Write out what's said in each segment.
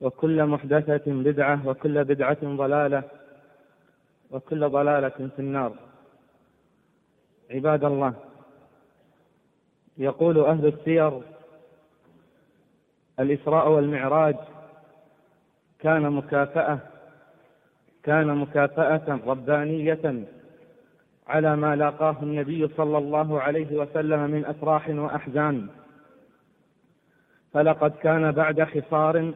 وكل محدثة بدعة وكل بدعة ضلالة وكل ضلالة في النار. عباد الله يقول أهل السير الإسراء والمعراج كان مكافأة كان مكافأة ربانية على ما لاقاه النبي صلى الله عليه وسلم من أفراح وأحزان. فلقد كان بعد حصار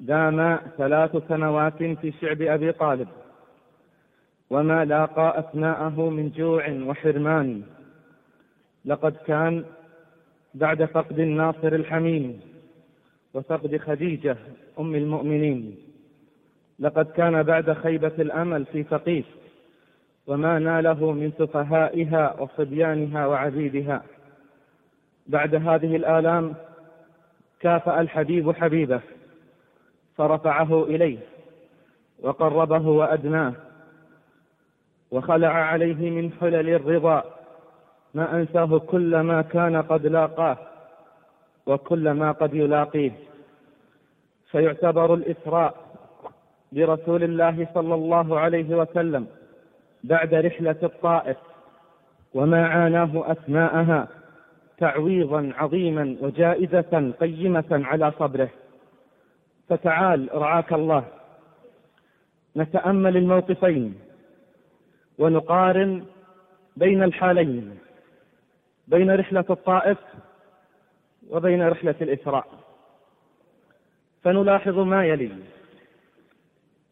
دام ثلاث سنوات في شعب أبي طالب وما لاقى أثناءه من جوع وحرمان. لقد كان بعد فقد الناصر الحميم وفقد خديجة أم المؤمنين. لقد كان بعد خيبة الأمل في ثقيف وما ناله من سفهائها وصبيانها وعبيدها. بعد هذه الآلام كافأ الحبيب حبيبه. فرفعه إليه وقربه وأدناه وخلع عليه من حلل الرضا ما أنساه كل ما كان قد لاقاه وكل ما قد يلاقيه فيعتبر الإسراء برسول الله صلى الله عليه وسلم بعد رحلة الطائف وما عاناه أثناءها تعويضا عظيما وجائزة قيمة على صبره فتعال رعاك الله. نتأمل الموقفين ونقارن بين الحالين بين رحلة الطائف وبين رحلة الإسراء. فنلاحظ ما يلي.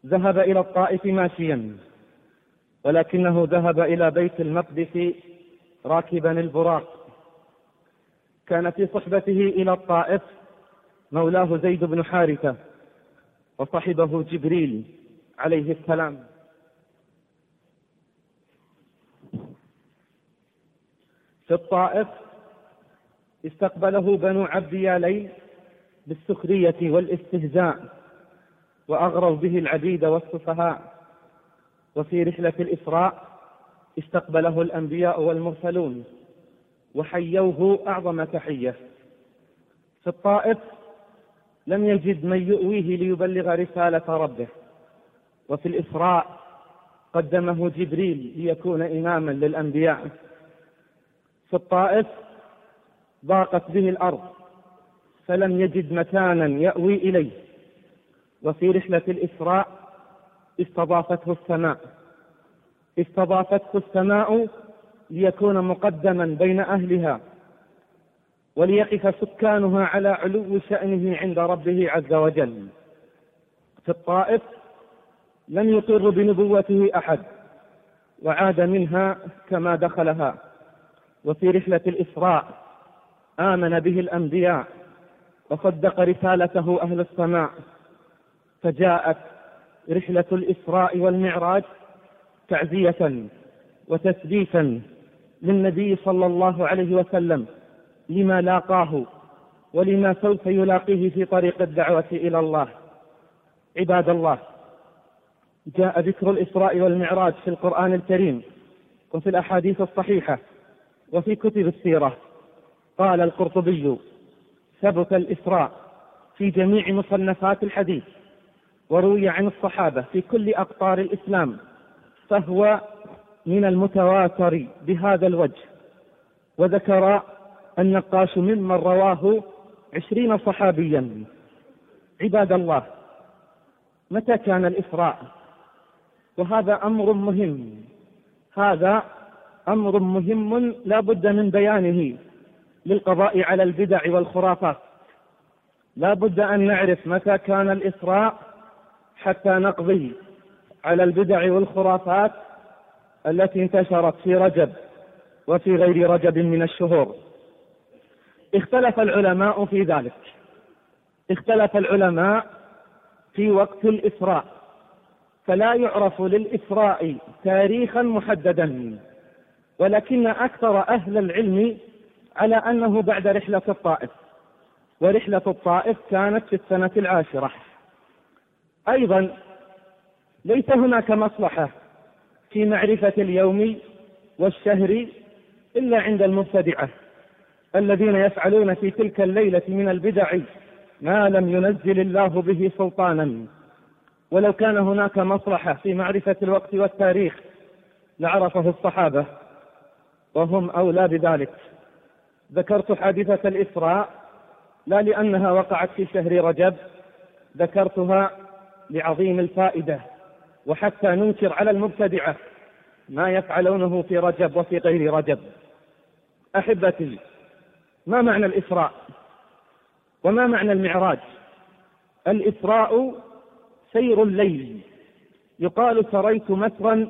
ذهب إلى الطائف ماشيا ولكنه ذهب إلى بيت المقدس راكبا البراق. كان في صحبته إلى الطائف مولاه زيد بن حارثة. وصحبه جبريل عليه السلام. في الطائف استقبله بنو عبد يالين بالسخرية والاستهزاء وأغروا به العبيد والسفهاء. وفي رحلة الإسراء استقبله الأنبياء والمرسلون وحيوه أعظم تحية. في الطائف لم يجد من يؤويه ليبلغ رسالة ربه. وفي الإسراء قدمه جبريل ليكون إماما للأنبياء. في الطائف ضاقت به الأرض فلم يجد مكانا يأوي إليه. وفي رحلة الإسراء استضافته السماء. استضافته السماء ليكون مقدما بين أهلها. وليقف سكانها على علو شأنه عند ربه عز وجل. في الطائف لم يقر بنبوته أحد وعاد منها كما دخلها. وفي رحلة الإسراء آمن به الأنبياء وصدق رسالته أهل السماء. فجاءت رحلة الإسراء والمعراج تعزية وتثبيتا للنبي صلى الله عليه وسلم. لما لاقاه ولما سوف يلاقيه في طريق الدعوة إلى الله. عباد الله جاء ذكر الإسراء والمعراج في القرآن الكريم وفي الأحاديث الصحيحة وفي كتب السيرة. قال القرطبي ثبت الإسراء في جميع مصنفات الحديث وروي عن الصحابة في كل أقطار الإسلام فهو من المتواتر بهذا الوجه وذكر النقاش ممن رواه عشرين صحابيا. عباد الله متى كان الإسراء وهذا أمر مهم. هذا أمر مهم لا بد من بيانه للقضاء على البدع والخرافات. لا بد أن نعرف متى كان الإسراء حتى نقضي على البدع والخرافات التي انتشرت في رجب وفي غير رجب من الشهور. اختلف العلماء في ذلك. اختلف العلماء في وقت الإسراء. فلا يعرف للإسراء تاريخا محددا. ولكن أكثر أهل العلم على أنه بعد رحلة الطائف. ورحلة الطائف كانت في السنة العاشرة. أيضا ليس هناك مصلحة في معرفة اليوم والشهر إلا عند المبتدعة. الذين يفعلون في تلك الليلة من البدع ما لم ينزل الله به سلطانا. ولو كان هناك مصلحة في معرفة الوقت والتاريخ لعرفه الصحابة وهم أولى بذلك. ذكرت حادثة الإسراء لا لأنها وقعت في شهر رجب ذكرتها لعظيم الفائدة. وحتى ننكر على المبتدعة ما يفعلونه في رجب وفي غير رجب. أحبتي ما معنى الإسراء؟ وما معنى المعراج؟ الإسراء سير الليل. يقال سريت مسرا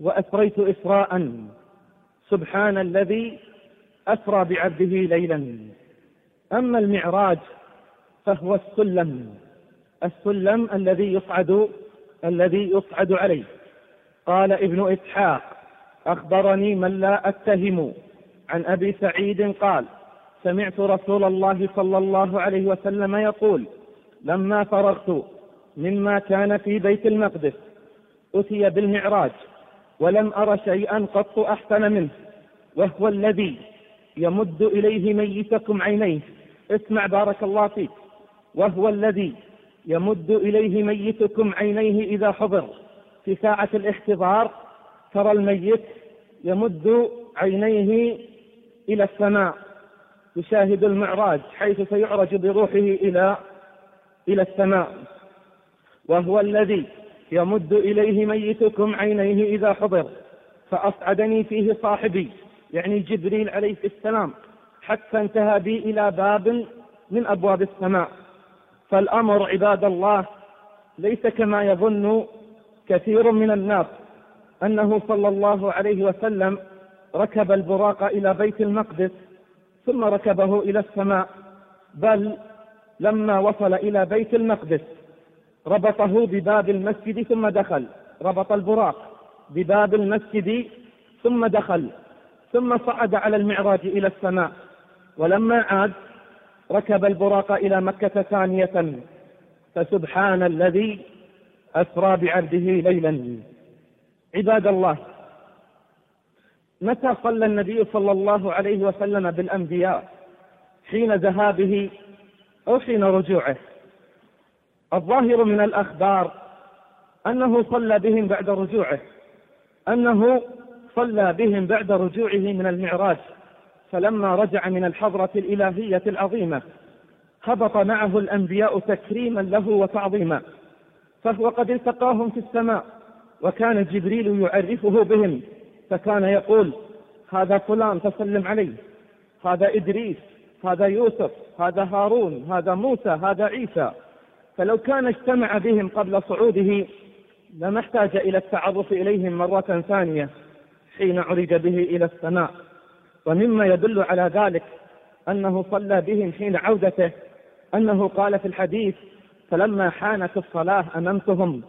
وأسريت إسراء. سبحان الذي أسرى بعبده ليلا. أما المعراج فهو السلم. السلم الذي يصعد الذي يصعد عليه. قال ابن إسحاق أخبرني من لا أتهم. عن أبي سعيد قال سمعت رسول الله صلى الله عليه وسلم يقول لما فرغت مما كان في بيت المقدس أتي بالمعراج ولم أر شيئا قط أحسن منه وهو الذي يمد إليه ميتكم عينيه اسمع بارك الله فيك وهو الذي يمد إليه ميتكم عينيه إذا حضر في ساعة الاحتضار ترى الميت يمد عينيه إلى السماء. يشاهد المعراج حيث سيعرج بروحه إلى إلى السماء. وهو الذي يمد إليه ميتكم عينيه إذا حضر فأصعدني فيه صاحبي يعني جبريل عليه السلام حتى انتهى بي إلى باب من أبواب السماء. فالأمر عباد الله ليس كما يظن كثير من الناس أنه صلى الله عليه وسلم ركب البراق إلى بيت المقدس ثم ركبه إلى السماء بل لما وصل إلى بيت المقدس ربطه بباب المسجد ثم دخل. ربط البراق بباب المسجد ثم دخل. ثم صعد على المعراج إلى السماء. ولما عاد ركب البراق إلى مكة ثانية. فسبحان الذي أسرى بعبده ليلا. عباد الله متى صلى النبي صلى الله عليه وسلم بالأنبياء؟ حين ذهابه أو حين رجوعه. الظاهر من الأخبار أنه صلى بهم بعد رجوعه. أنه صلى بهم بعد رجوعه من المعراج فلما رجع من الحضرة الإلهية العظيمة هبط معه الأنبياء تكريما له وتعظيما فهو قد التقاهم في السماء وكان جبريل يعرفه بهم. فكان يقول هذا فلان فسلم عليه هذا إدريس هذا يوسف هذا هارون هذا موسى هذا عيسى. فلو كان اجتمع بهم قبل صعوده لما احتاج إلى التعرف إليهم مرة ثانية حين عرج به إلى السماء. ومما يدل على ذلك أنه صلى بهم حين عودته أنه قال في الحديث فلما حانت الصلاة أممتهم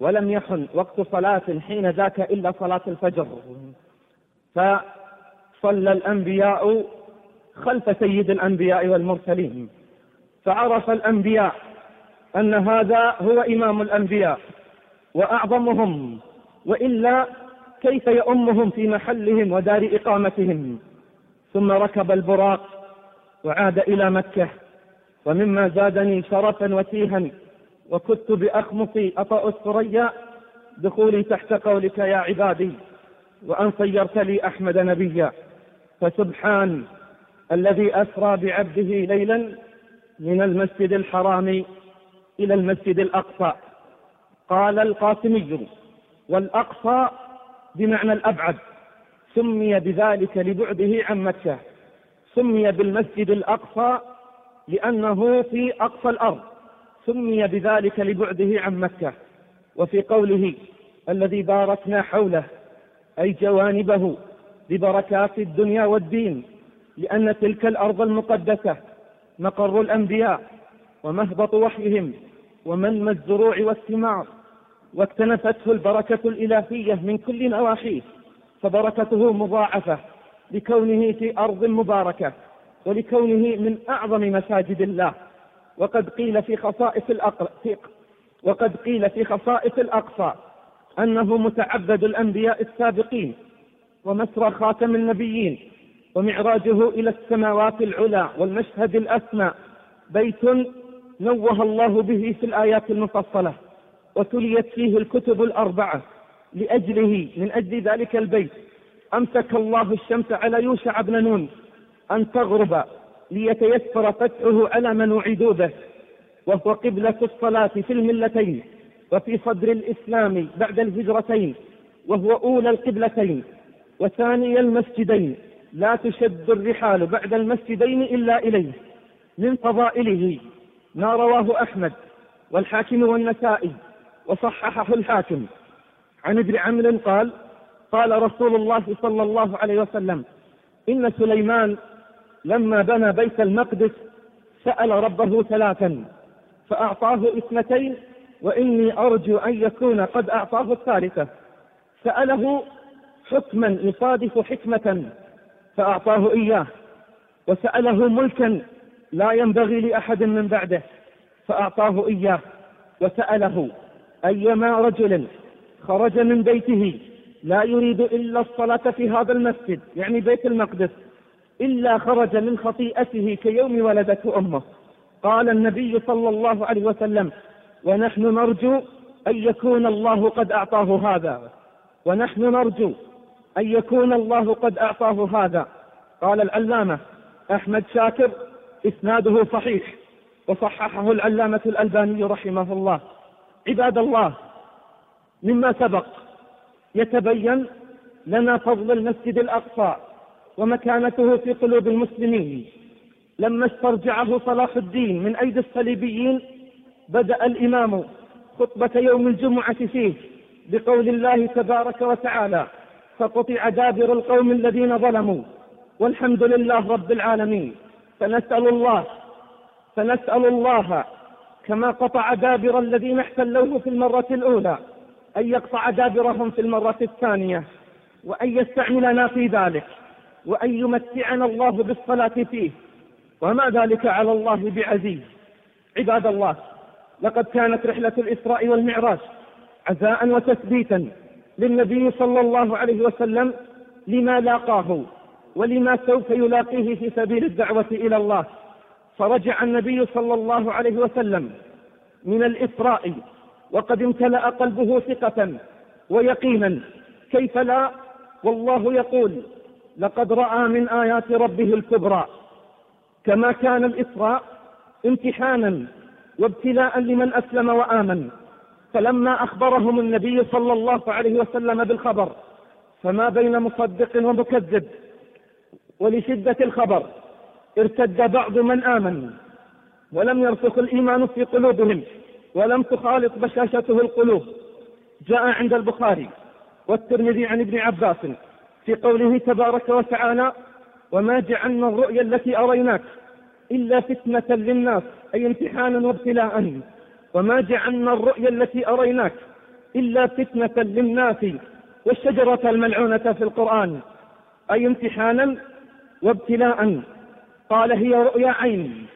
ولم يحن وقت صلاة حين ذاك إلا صلاة الفجر. فصلى الأنبياء خلف سيد الأنبياء والمرسلين. فعرف الأنبياء أن هذا هو إمام الأنبياء وأعظمهم وإلا كيف يؤمهم في محلهم ودار إقامتهم؟ ثم ركب البراق وعاد إلى مكة ومما زادني شرفا وتيها وكدت بأخمصي أطأ الثريا دخولي تحت قولك يا عبادي وأن صيرت لي أحمد نبيا. فسبحان الذي أسرى بعبده ليلا من المسجد الحرام إلى المسجد الأقصى. قال القاسمي والأقصى بمعنى الأبعد سمي بذلك لبعده عن مكة. سمي بالمسجد الأقصى لأنه في أقصى الأرض. سمي بذلك لبعده عن مكة وفي قوله الذي باركنا حوله أي جوانبه ببركات الدنيا والدين لأن تلك الأرض المقدسة مقر الأنبياء ومهبط وحيهم ومنمى الزروع والثمار واكتنفته البركة الإلهية من كل نواحيه فبركته مضاعفة لكونه في أرض مباركة ولكونه من أعظم مساجد الله. وقد قيل في خصائص الأقصى وقد قيل في خصائص الأقصى أنه متعبد الأنبياء السابقين ومسرى خاتم النبيين ومعراجه إلى السماوات العلى والمشهد الأسمى بيت نوه الله به في الآيات المفصلة وتليت فيه الكتب الأربعة لأجله من أجل ذلك البيت أمسك الله الشمس على يوشع بن نون أن تغرب ليتيسر فتحه على من أعيدوا به وهو قبلة الصلاة في الملتين وفي صدر الإسلام بعد الهجرتين وهو أولى القبلتين وثاني المسجدين. لا تشد الرحال بعد المسجدين إلا إليه. من فضائله ما رواه أحمد والحاكم والنسائي وصححه الحاكم. عن ابن عمرو قال قال رسول الله صلى الله عليه وسلم إن سليمان لما بنى بيت المقدس سأل ربه ثلاثا فأعطاه اثنتين وإني أرجو أن يكون قد أعطاه الثالثة. سأله حكما يصادف حكمة فأعطاه إياه. وسأله ملكا لا ينبغي لأحد من بعده فأعطاه إياه. وسأله أيما رجل خرج من بيته لا يريد إلا الصلاة في هذا المسجد يعني بيت المقدس إلا خرج من خطيئته كيوم ولدته أمه. قال النبي صلى الله عليه وسلم ونحن نرجو أن يكون الله قد أعطاه هذا. ونحن نرجو أن يكون الله قد أعطاه هذا. قال العلامة أحمد شاكر إسناده صحيح وصححه العلامة الألباني رحمه الله. عباد الله مما سبق يتبين لنا فضل المسجد الأقصى. ومكانته في قلوب المسلمين. لما استرجعه صلاح الدين من أيدي الصليبيين بدأ الإمام خطبة يوم الجمعة فيه بقول الله تبارك وتعالى فقطع دابر القوم الذين ظلموا والحمد لله رب العالمين. فنسأل الله فنسأل الله كما قطع دابر الذين احتلوه في المرة الأولى أن يقطع دابرهم في المرة الثانية وأن يستعملنا في ذلك. وأن يمتعنا الله بالصلاة فيه. وما ذلك على الله بعزيز. عباد الله لقد كانت رحلة الإسراء والمعراج عزاء وتثبيتا للنبي صلى الله عليه وسلم لما لاقاه ولما سوف يلاقيه في سبيل الدعوة إلى الله. فرجع النبي صلى الله عليه وسلم من الإسراء وقد امتلأ قلبه ثقة ويقينا كيف لا؟ والله يقول لقد رأى من آيات ربه الكبرى. كما كان الإسراء امتحانا وابتلاء لمن أسلم وآمن. فلما أخبرهم النبي صلى الله عليه وسلم بالخبر فما بين مصدق ومكذب ولشدة الخبر ارتد بعض من آمن. ولم يرسخ الإيمان في قلوبهم ولم تخالط بشاشته القلوب. جاء عند البخاري والترمذي عن ابن عباس. في قوله تبارك وتعالى وما جعلنا الرؤيا التي أريناك إلا فتنة للناس أي امتحانا وابتلاء. وما جعلنا الرؤيا التي أريناك إلا فتنة للناس والشجرة الملعونة في القرآن أي امتحانا وابتلاء. قال هي رؤيا عين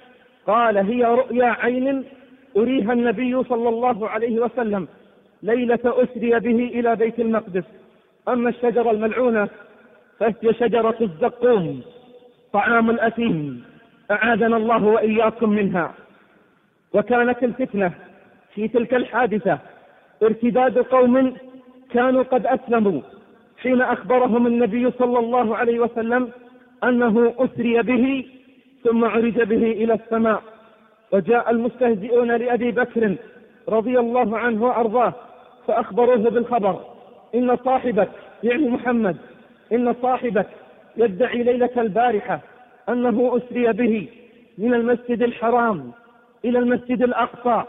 قال هي رؤيا عين أريها النبي صلى الله عليه وسلم ليلة أسري به إلى بيت المقدس. أما الشجرة الملعونة فهي شجرة الزقوم طعام الأثيم أعاذنا الله وإياكم منها. وكانت الفتنة في تلك الحادثة ارتداد قوم كانوا قد أسلموا حين أخبرهم النبي صلى الله عليه وسلم أنه أسري به ثم عرج به إلى السماء. وجاء المستهزئون لأبي بكر رضي الله عنه وأرضاه فأخبروه بالخبر. إن صاحبك يعني محمد إن صاحبك يدعي ليلة البارحة أنه أسري به من المسجد الحرام إلى المسجد الأقصى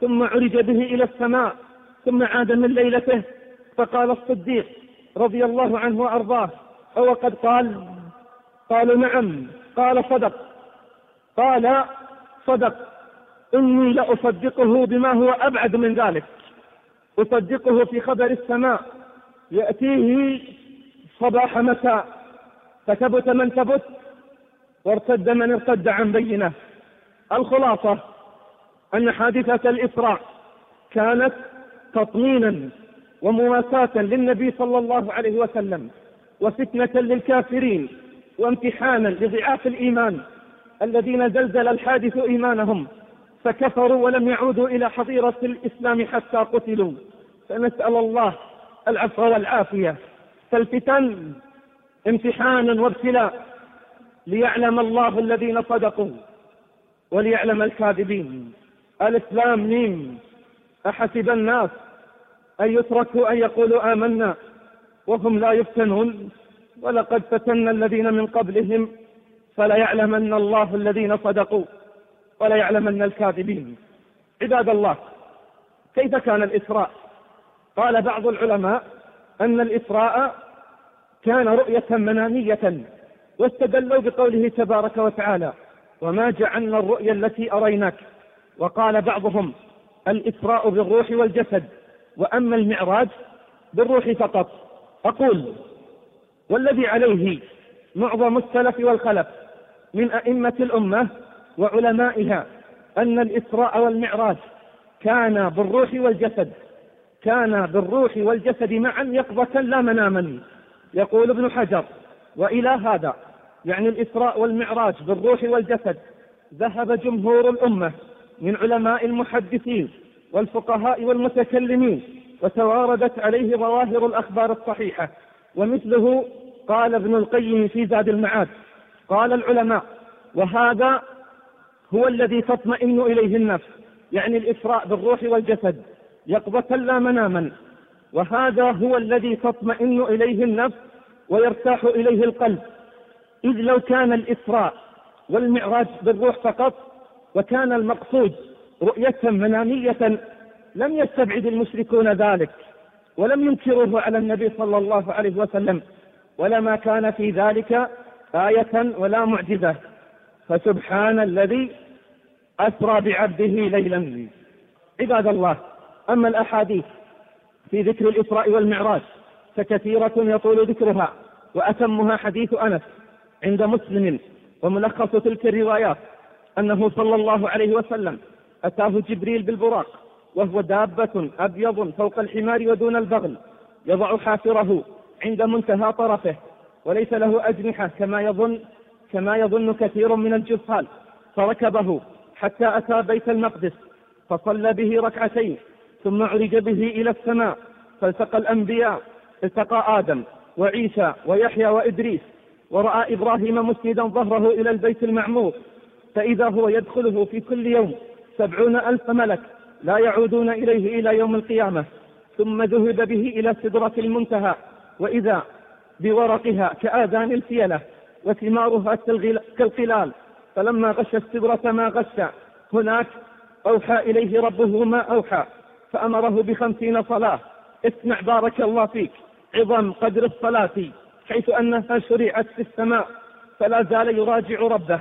ثم عرج به إلى السماء ثم عاد من ليلته. فقال الصديق رضي الله عنه وأرضاه أو قد قال قالوا نعم. قال صدق. قال صدق. إني لأصدقه بما هو أبعد من ذلك. أصدقه في خبر السماء. يأتيه صباح مساء. فثبت من ثبت وارتد من ارتد عن بينه. الخلاصة أن حادثة الإسراء كانت تطمينا ومواساة للنبي صلى الله عليه وسلم وفتنة للكافرين وامتحانا لضعاف الإيمان الذين زلزل الحادث إيمانهم. فكفروا ولم يعودوا إلى حظيرة الإسلام حتى قتلوا. فنسأل الله العفو والعافية. فالفتن امتحانا وابتلاء ليعلم الله الذين صدقوا وليعلم الكاذبين. الإسلام ميم أحسب الناس أن يتركوا أن يقولوا آمنا وهم لا يفتنون. ولقد فتنا الذين من قبلهم فليعلمن الله الذين صدقوا وليعلمن الكاذبين. عباد الله كيف كان الإسراء؟ قال بعض العلماء أن الإسراء كان رؤية منامية واستدلوا بقوله تبارك وتعالى وما جعلنا الرؤيا التي أريناك وقال بعضهم الإسراء بالروح والجسد وأما المعراج بالروح فقط أقول والذي عليه معظم السلف والخلف من أئمة الأمة وعلمائها أن الإسراء والمعراج كان بالروح والجسد كان بالروح والجسد معا يقظة لا مناما. يقول ابن حجر وإلى هذا يعني الإسراء والمعراج بالروح والجسد ذهب جمهور الأمة من علماء المحدثين والفقهاء والمتكلمين وتواردت عليه ظواهر الأخبار الصحيحة. ومثله قال ابن القيم في زاد المعاد قال العلماء وهذا هو الذي تطمئن إليه النفس. يعني الإسراء بالروح والجسد. يقظة لا مناما. وهذا هو الذي تطمئن إليه النفس ويرتاح إليه القلب. إذ لو كان الإسراء والمعراج بالروح فقط وكان المقصود رؤية منامية لم يستبعد المشركون ذلك ولم ينكروه على النبي صلى الله عليه وسلم. ولما كان في ذلك آية ولا معجزة. فسبحان الذي أسرى بعبده ليلا. عباد الله أما الأحاديث في ذكر الإسراء والمعراج فكثيرة يطول ذكرها وأتمها حديث أنس عند مسلم وملخص تلك الروايات أنه صلى الله عليه وسلم أتاه جبريل بالبراق وهو دابة أبيض فوق الحمار ودون البغل يضع حافره عند منتهى طرفه وليس له أجنحة كما يظن كما يظن كثير من الجهال فركبه حتى أتى بيت المقدس فصلى به ركعتين ثم عرج به إلى السماء فالتقى الأنبياء التقى آدم وعيسى ويحيى وإدريس ورأى إبراهيم مسندا ظهره إلى البيت المعمور فإذا هو يدخله في كل يوم سبعون ألف ملك لا يعودون إليه إلى يوم القيامة ثم ذهب به إلى سدرة المنتهى وإذا بورقها كآذان الفيلة وثمارها كالقلال فلما غش السدرة ما غش هناك أوحى إليه ربه ما أوحى. فأمره بخمسين صلاة. اسمع بارك الله فيك. عظم قدر الصلاة حيث أنها شرعت في السماء. فلا زال يراجع ربه.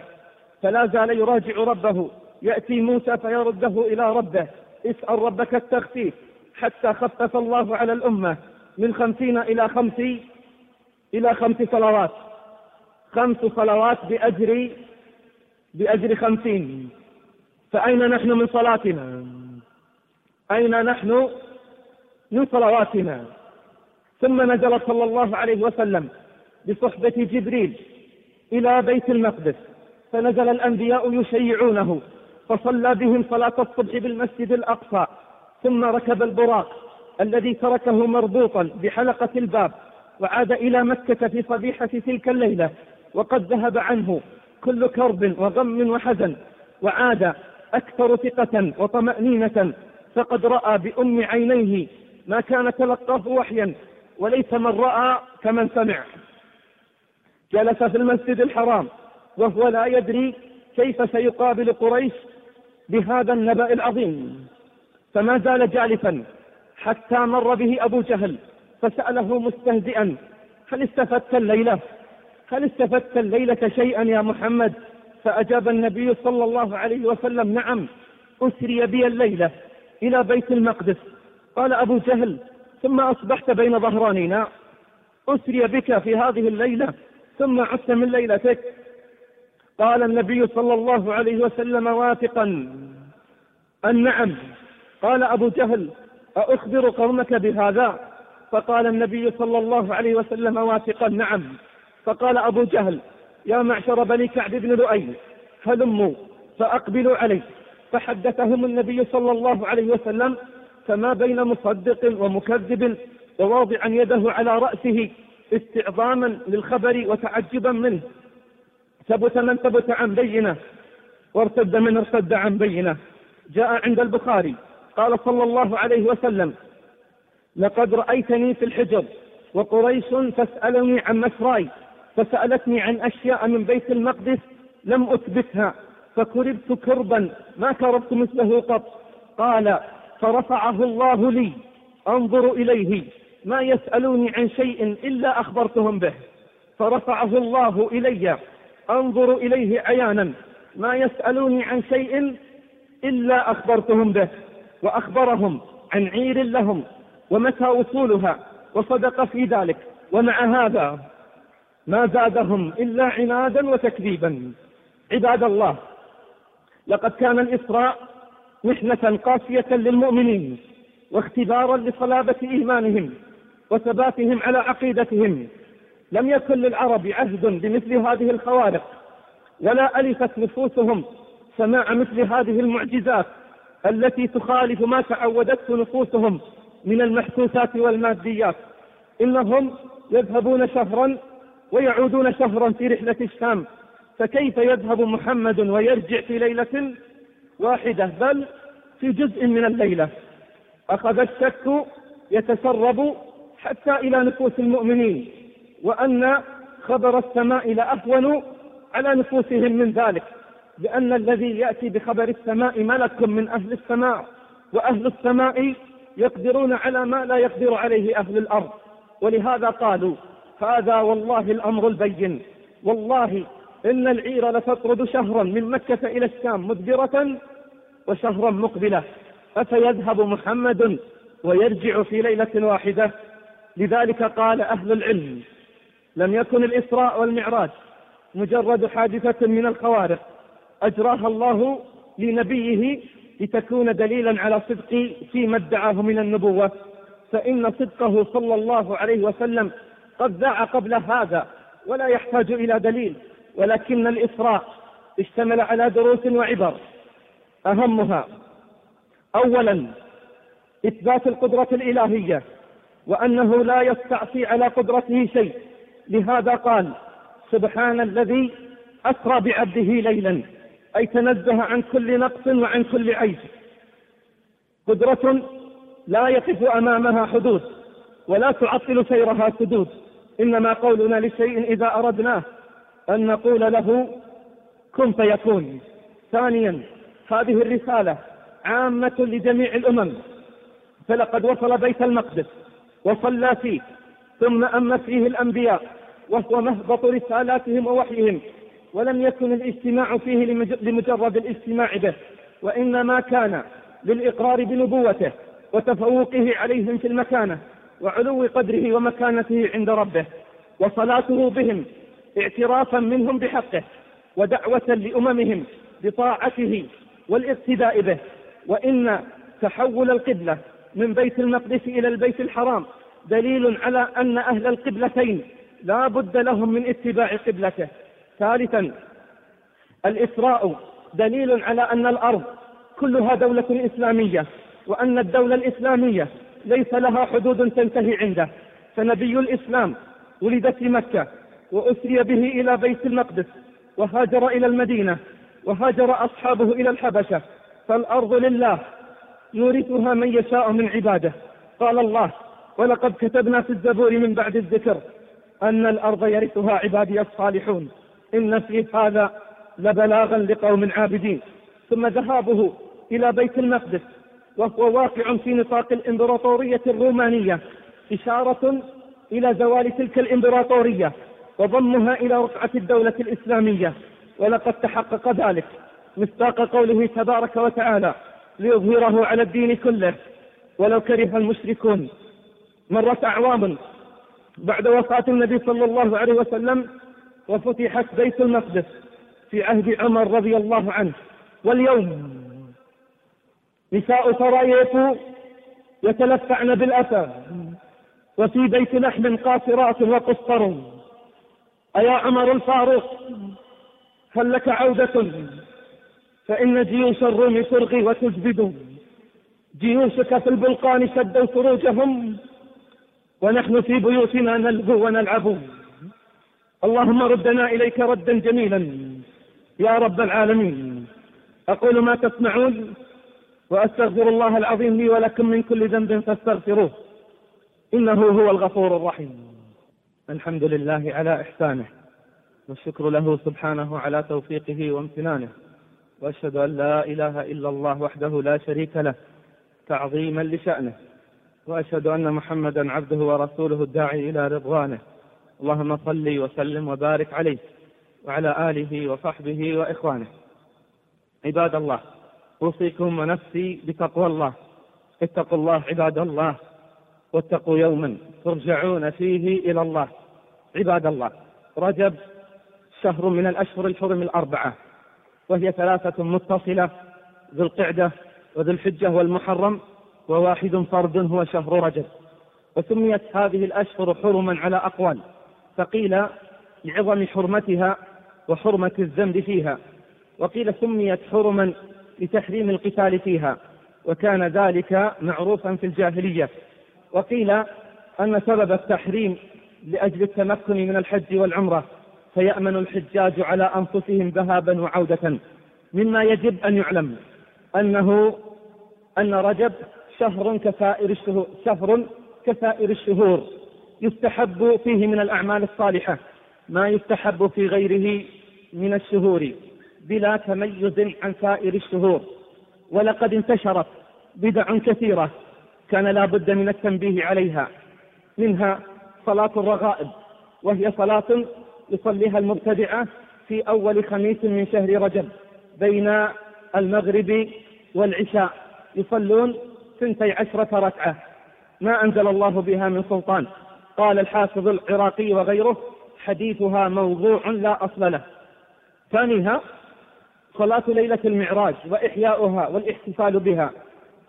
فلا زال يراجع ربه. يأتي موسى فيرده إلى ربه. اسأل ربك التخفيف. حتى خفف الله على الأمة. من خمسين إلى خمس إلى خمس صلوات. خمس صلوات بأجر بأجر خمسين. فأين نحن من صلاتنا؟ أين نحن؟ من صلواتنا. ثم نزل صلى الله عليه وسلم بصحبة جبريل إلى بيت المقدس. فنزل الأنبياء يشيعونه فصلى بهم صلاة الصبح بالمسجد الأقصى. ثم ركب البراق الذي تركه مربوطا بحلقة الباب وعاد إلى مكة في صبيحة تلك الليلة. وقد ذهب عنه كل كرب وغم وحزن وعاد أكثر ثقة وطمأنينة. فقد رأى بأم عينيه ما كان تلقاه وحيا وليس من رأى كمن سمع. جلس في المسجد الحرام وهو لا يدري كيف سيقابل قريش بهذا النبأ العظيم. فما زال جالسا حتى مر به أبو جهل فسأله مستهزئا هل استفدت الليلة؟ هل استفدت الليلة شيئا يا محمد؟ فأجاب النبي صلى الله عليه وسلم نعم أسري بي الليلة. إلى بيت المقدس. قال أبو جهل ثم أصبحت بين ظهرانينا. أسري بك في هذه الليلة ثم عدت من ليلتك. قال النبي صلى الله عليه وسلم واثقا. أن نعم. قال أبو جهل أخبر قومك بهذا؟ فقال النبي صلى الله عليه وسلم واثقا نعم. فقال أبو جهل يا معشر بني كعب بن لؤي هلموا فأقبلوا عليه فحدثهم النبي صلى الله عليه وسلم فما بين مصدق ومكذب وواضعا يده على رأسه استعظاما للخبر وتعجبا منه. ثبت من ثبت عن بينة وارتد من ارتد عن بينة. جاء عند البخاري قال صلى الله عليه وسلم لقد رأيتني في الحجر وقريش تسألني عن مسراي فسألتني عن أشياء من بيت المقدس لم أثبتها فكربت كربا ما كربت مثله قط. قال فرفعه الله لي أنظر إليه ما يسألوني عن شيء إلا أخبرتهم به. فرفعه الله إلي أنظر إليه عيانا ما يسألوني عن شيء إلا أخبرتهم به. وأخبرهم عن عير لهم ومتى وصولها وصدق في ذلك ومع هذا ما زادهم إلا عنادا وتكذيبا. عباد الله لقد كان الإسراء محنة قاسية للمؤمنين واختبارا لصلابة إيمانهم وثباتهم على عقيدتهم. لم يكن للعرب عهد بمثل هذه الخوارق ولا ألفت نفوسهم سماع مثل هذه المعجزات التي تخالف ما تعودته نفوسهم من المحسوسات والماديات. إنهم يذهبون شهرا ويعودون شهرا في رحلة الشام فكيف يذهب محمد ويرجع في ليلة واحدة؟ بل في جزء من الليلة. أخذ الشك يتسرب حتى إلى نفوس المؤمنين وأن خبر السماء لأهون على نفوسهم من ذلك لأن الذي يأتي بخبر السماء ملك من أهل السماء وأهل السماء يقدرون على ما لا يقدر عليه أهل الأرض. ولهذا قالوا هذا والله الأمر البين والله إن العير لتطرد شهرا من مكة إلى الشام مدبرة وشهرا مقبلة أفيذهب محمد ويرجع في ليلة واحدة؟ لذلك قال أهل العلم لم يكن الإسراء والمعراج مجرد حادثة من الخوارق أجراها الله لنبيه لتكون دليلا على صدق فيما ادعاه من النبوة فإن صدقه صلى الله عليه وسلم قد ذاع قبل هذا ولا يحتاج إلى دليل. ولكن الإسراء اشتمل على دروس وعبر أهمها أولا إثبات القدرة الإلهية وأنه لا يستعصي على قدرته شيء لهذا قال سبحان الذي أسرى بعبده ليلا أي تنزه عن كل نقص وعن كل عيب. قدرة لا يقف أمامها حدود ولا تعطل سيرها سدود إنما قولنا لشيء إذا أردناه. أن نقول له كن فيكون. ثانيا هذه الرسالة عامة لجميع الأمم. فلقد وصل بيت المقدس وصلى فيه ثم أمت فيه الأنبياء وهو مهبط رسالاتهم ووحيهم ولم يكن الاجتماع فيه لمجرد الاجتماع به وإنما كان للإقرار بنبوته وتفوقه عليهم في المكانة وعلو قدره ومكانته عند ربه وصلاته بهم اعترافا منهم بحقه ودعوة لأممهم بطاعته والاقتداء به. وإن تحول القبلة من بيت المقدس إلى البيت الحرام دليل على أن أهل القبلتين لا بد لهم من اتباع قبلته. ثالثا الإسراء دليل على أن الأرض كلها دولة إسلامية وأن الدولة الإسلامية ليس لها حدود تنتهي عنده. فنبي الإسلام ولد في مكة وأسري به إلى بيت المقدس وهاجر إلى المدينة وهاجر أصحابه إلى الحبشة. فالأرض لله يورثها من يشاء من عباده. قال الله ولقد كتبنا في الزبور من بعد الذكر أن الأرض يرثها عبادي الصالحون إن في هذا لبلاغا لقوم عابدين. ثم ذهابه إلى بيت المقدس وهو واقع في نطاق الإمبراطورية الرومانية إشارة إلى زوال تلك الإمبراطورية. وضمها إلى رقعة الدولة الإسلامية ولقد تحقق ذلك مصداق قوله تبارك وتعالى ليظهره على الدين كله. ولو كره المشركون مرت أعوام بعد وفاة النبي صلى الله عليه وسلم وفتحت بيت المقدس في عهد عمر رضي الله عنه. واليوم نساء سراييف يتلفعن بالأثر وفي بيت لحم قاصرات وقصر. أيا عمر الفاروق هل لك عودة؟ فإن جيوش الروم ترغي وتجبد جيوشك في البلقان شدوا سروجهم ونحن في بيوتنا نلهو ونلعب. اللهم ردنا إليك ردا جميلا. يا رب العالمين أقول ما تسمعون وأستغفر الله العظيم لي ولكم من كل ذنب فاستغفروه. إنه هو الغفور الرحيم. الحمد لله على إحسانه. والشكر له سبحانه على توفيقه وامتنانه. وأشهد أن لا إله إلا الله وحده لا شريك له تعظيما لشأنه. وأشهد أن محمدا عبده ورسوله الداعي إلى رضوانه. اللهم صل وسلم وبارك عليه وعلى آله وصحبه وإخوانه. عباد الله أوصيكم ونفسي بتقوى الله. اتقوا الله عباد الله واتقوا يوما ترجعون فيه إلى الله. عباد الله. رجب شهر من الأشهر الحرم الأربعة وهي ثلاثة متصلة ذو القعدة وذو الحجة والمحرم وواحد فرد هو شهر رجب. وسميت هذه الأشهر حرما على أقوال فقيل لعظم حرمتها وحرمة الذنب فيها. وقيل سميت حرما لتحريم القتال فيها وكان ذلك معروفا في الجاهلية. وقيل أن سبب التحريم لأجل التمكن من الحج والعمرة فيأمن الحجاج على أنفسهم ذهابا وعودة. مما يجب أن يعلم أنه أن رجب شهر كسائر الشهور شهر كسائر الشهور يستحب فيه من الأعمال الصالحة ما يستحب في غيره من الشهور بلا تميز عن سائر الشهور. ولقد انتشرت بدع كثيرة كان لا بد من التنبيه عليها. منها صلاة الرغائب وهي صلاة يصليها المبتدعة في أول خميس من شهر رجب بين المغرب والعشاء يصلون ثنتي عشرة ركعة. ما أنزل الله بها من سلطان. قال الحافظ العراقي وغيره حديثها موضوع لا أصل له. ثانيها صلاة ليلة المعراج وإحياؤها والاحتفال بها.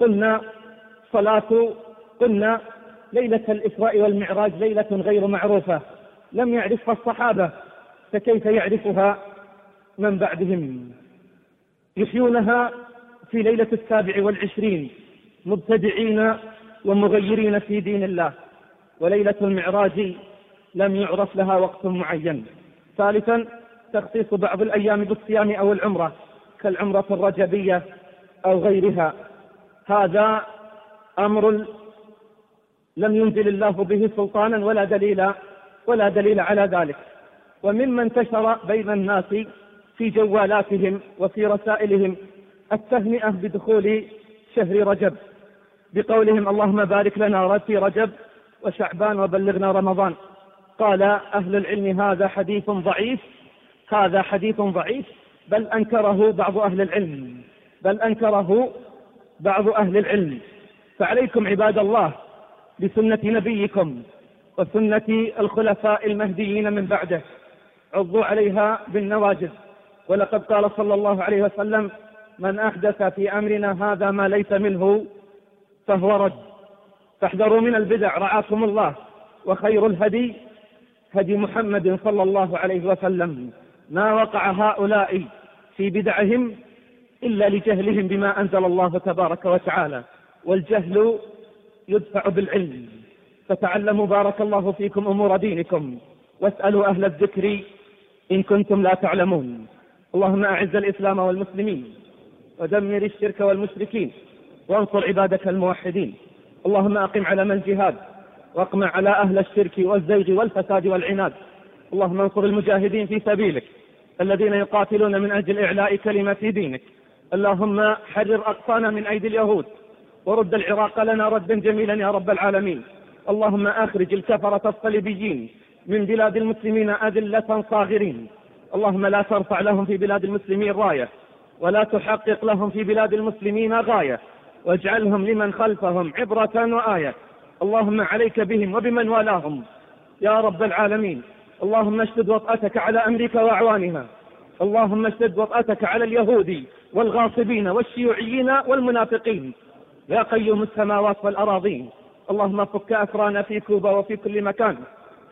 قلنا صلاة قلنا ليلة الإسراء والمعراج ليلة غير معروفة. لم يعرفها الصحابة فكيف يعرفها من بعدهم؟ يحيونها في ليلة السابع والعشرين مبتدعين ومغيرين في دين الله. وليلة المعراج لم يعرف لها وقت معين. ثالثا تخصيص بعض الأيام بالصيام أو العمرة كالعمرة الرجبية أو غيرها. هذا أمر لم ينزل الله به سلطانا ولا دليل ولا دليل على ذلك. ومما انتشر بين الناس في جوالاتهم وفي رسائلهم التهنئة بدخول شهر رجب بقولهم اللهم بارك لنا في رجب وشعبان وبلغنا رمضان. قال أهل العلم هذا حديث ضعيف هذا حديث ضعيف بل أنكره بعض أهل العلم بل أنكره بعض أهل العلم. فعليكم عباد الله بسنة نبيكم وسنة الخلفاء المهديين من بعده. عضوا عليها بالنواجذ. ولقد قال صلى الله عليه وسلم من أحدث في أمرنا هذا ما ليس منه فهو رد. فاحذروا من البدع رعاكم الله. وخير الهدي هدي محمد صلى الله عليه وسلم. ما وقع هؤلاء في بدعهم إلا لجهلهم بما أنزل الله تبارك وتعالى. والجهل يدفع بالعلم. فتعلموا بارك الله فيكم أمور دينكم. واسألوا أهل الذكر إن كنتم لا تعلمون. اللهم أعز الإسلام والمسلمين. ودمر الشرك والمشركين. وانصر عبادك الموحدين. اللهم أقم علم الجهاد. واقمع على أهل الشرك والزيغ والفساد والعناد. اللهم انصر المجاهدين في سبيلك. الذين يقاتلون من أجل إعلاء كلمة دينك. اللهم حرر أقصانا من أيدي اليهود. ورد العراق لنا ردا جميلا يا رب العالمين. اللهم أخرج الكفرة الصليبيين من بلاد المسلمين أذلة صاغرين. اللهم لا ترفع لهم في بلاد المسلمين راية ولا تحقق لهم في بلاد المسلمين غاية. واجعلهم لمن خلفهم عبرة وآية. اللهم عليك بهم وبمن والاهم. يا رب العالمين اللهم اشدد وطأتك على أمريكا وأعوانها. اللهم اشدد وطأتك على اليهود والغاصبين والشيوعيين والمنافقين. يا قيوم السماوات والأراضين اللهم فك أسرانا في كوبا وفي كل مكان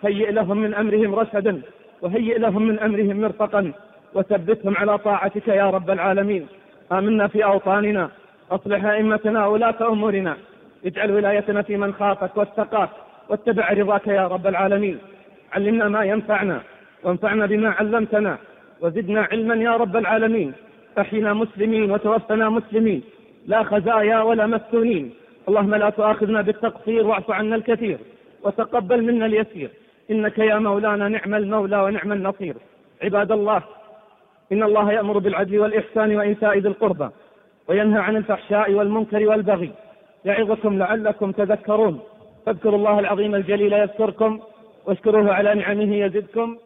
هيئ لهم من أمرهم رشدا وهيئ لهم من أمرهم مرفقا وثبتهم على طاعتك يا رب العالمين. آمنا في أوطاننا أصلح أئمتنا ولاة أمورنا. اجعل ولايتنا في من خافك واتقاك واتبع رضاك يا رب العالمين. علمنا ما ينفعنا وانفعنا بما علمتنا وزدنا علما يا رب العالمين. أحينا مسلمين وتوفنا مسلمين. لا خزايا ولا مفتونين. اللهم لا تؤاخذنا بالتقصير واعف عنا الكثير وتقبل منا اليسير. إنك يا مولانا نعم المولى ونعم النصير. عباد الله إن الله يأمر بالعدل والإحسان وإيتاء ذي القربى وينهى عن الفحشاء والمنكر والبغي. يعظكم لعلكم تذكرون. فاذكروا الله العظيم الجليل يذكركم واشكروه على نعمه يزدكم.